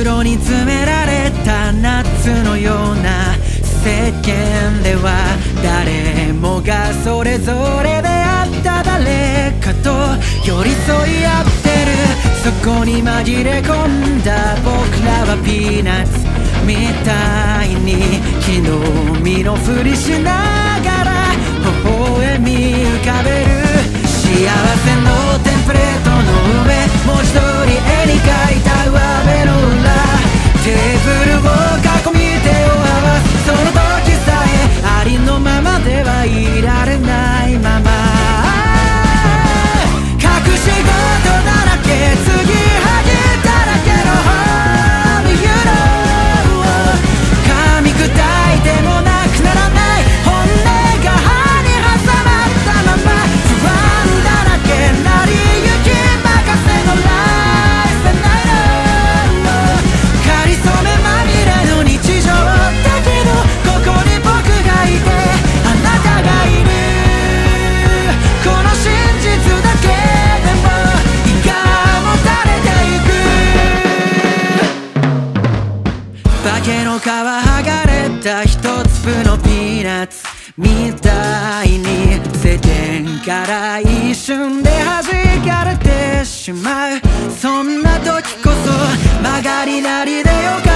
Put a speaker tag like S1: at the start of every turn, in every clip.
S1: 袋に詰められた夏のような世間では誰もがそれぞれであった誰かと寄り添い合ってる。そこに紛れ込んだ僕らはピーナッツ。みたいに昨日実のふりしながら微笑み浮かべる。化けの皮剥がれた一粒のピーナッツみたいに世間から一瞬で弾かれてしまう。そんな時こそ曲がりなりでよかった。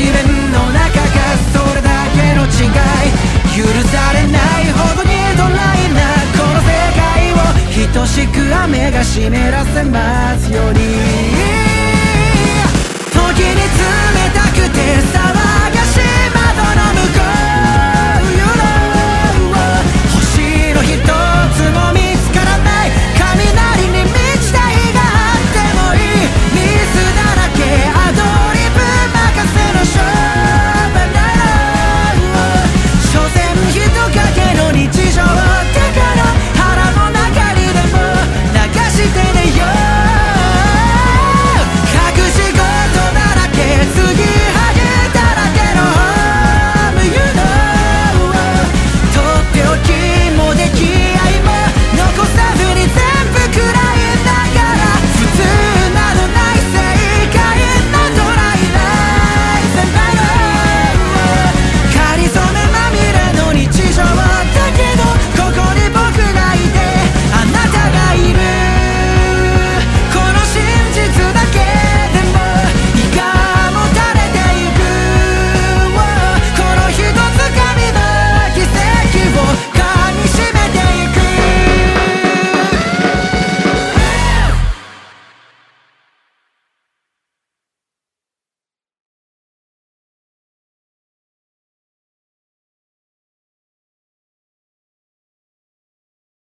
S1: 自分の中がそれだけの違い許されないほどにドライなこの世界を等しく雨が湿らせます